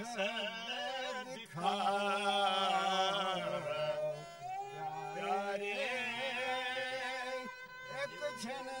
Lieutenant Carl, got it. It's.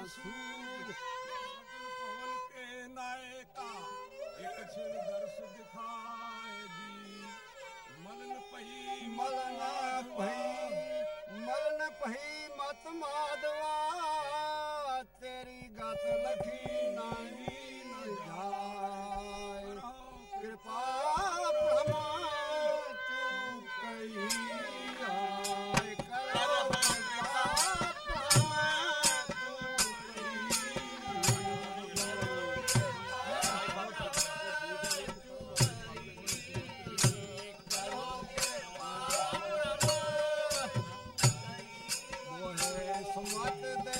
पार न the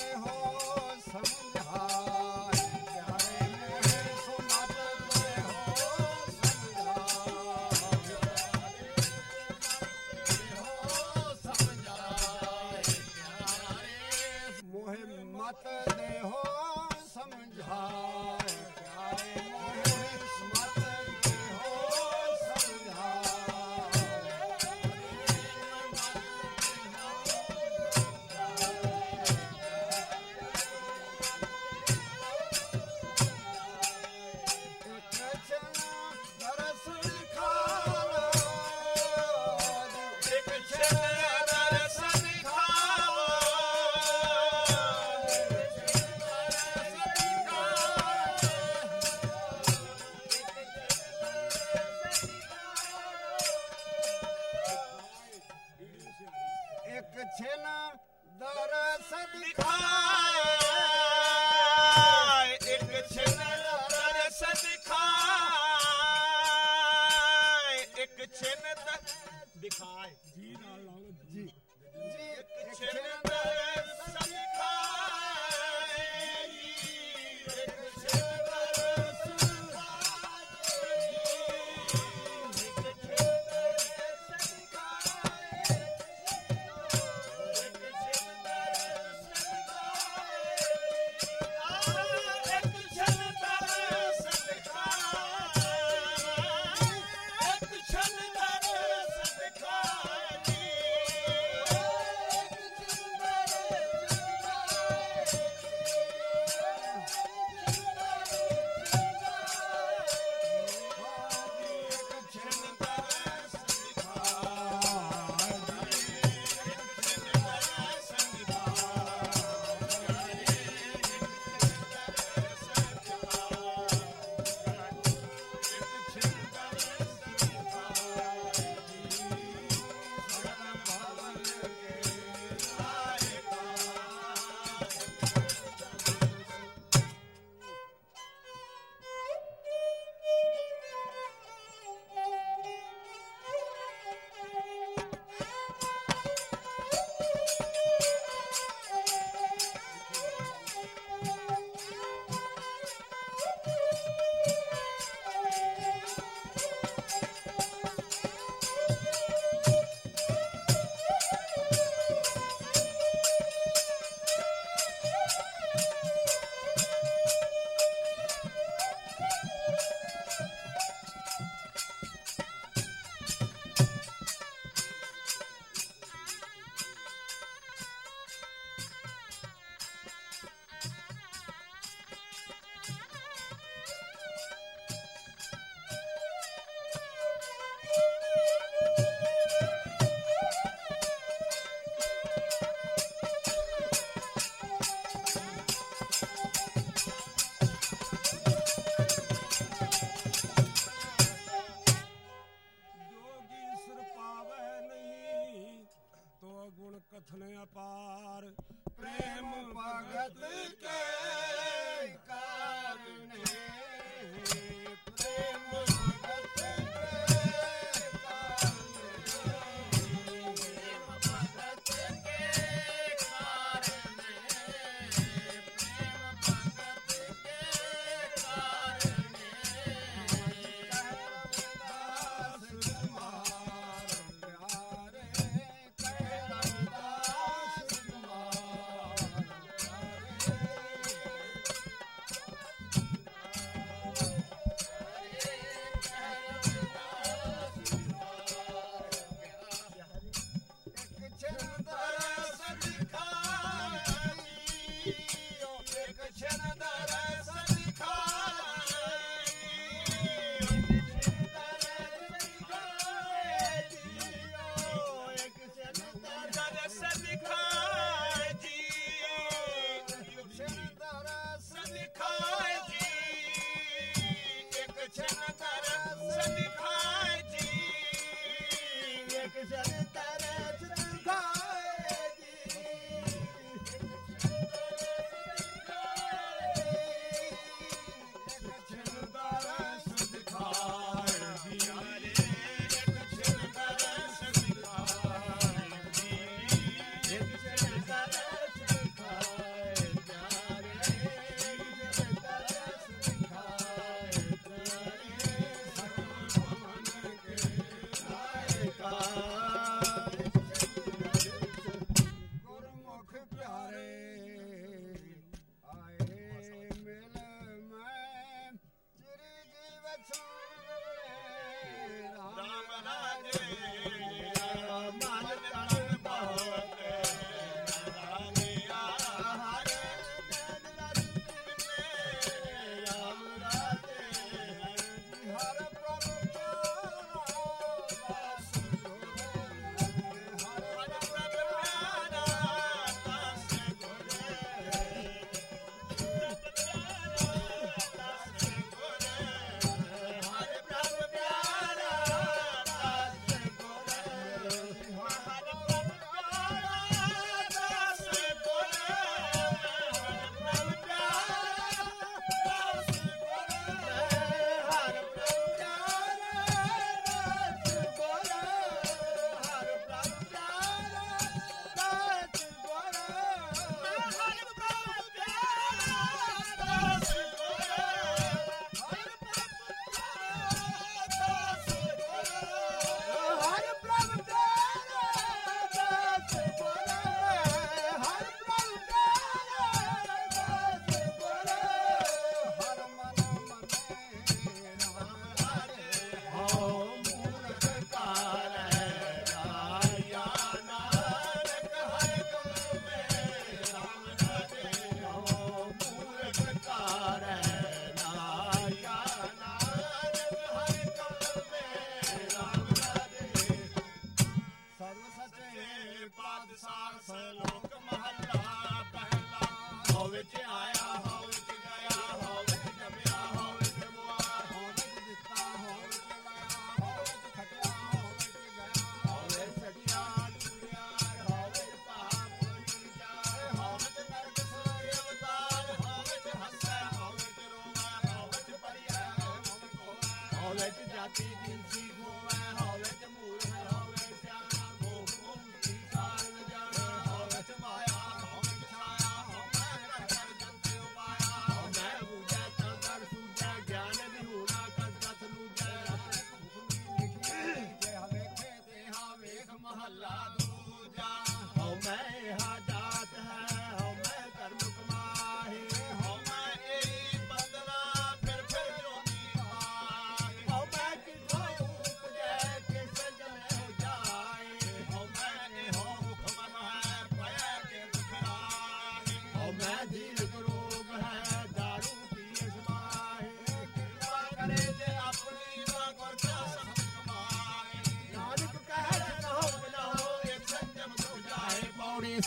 I didn't see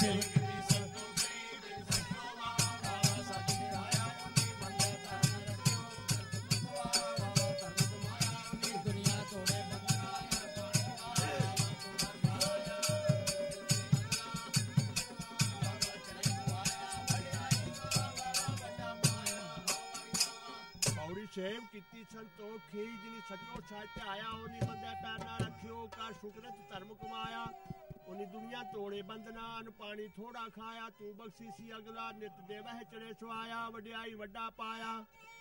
से same कितनी संतो खीजनी सजो छाते आया होनी बंदे पैर ना रखियो का शुक्र तो धर्म कमाया। ਉਹਨੇ ਦੁਨੀਆ ਤੋੜੇ ਬੰਦਨਾਨ ਪਾਣੀ ਥੋੜਾ ਖਾਇਆ, ਤੂੰ ਬਖਸ਼ੀ ਸੀ ਅਗਲਾ, ਨਿਤ ਦੇਵਹਿ ਚੜੇ ਸੁਆਇਆ, ਵਡਿਆਈ ਵੱਡਾ ਪਾਇਆ।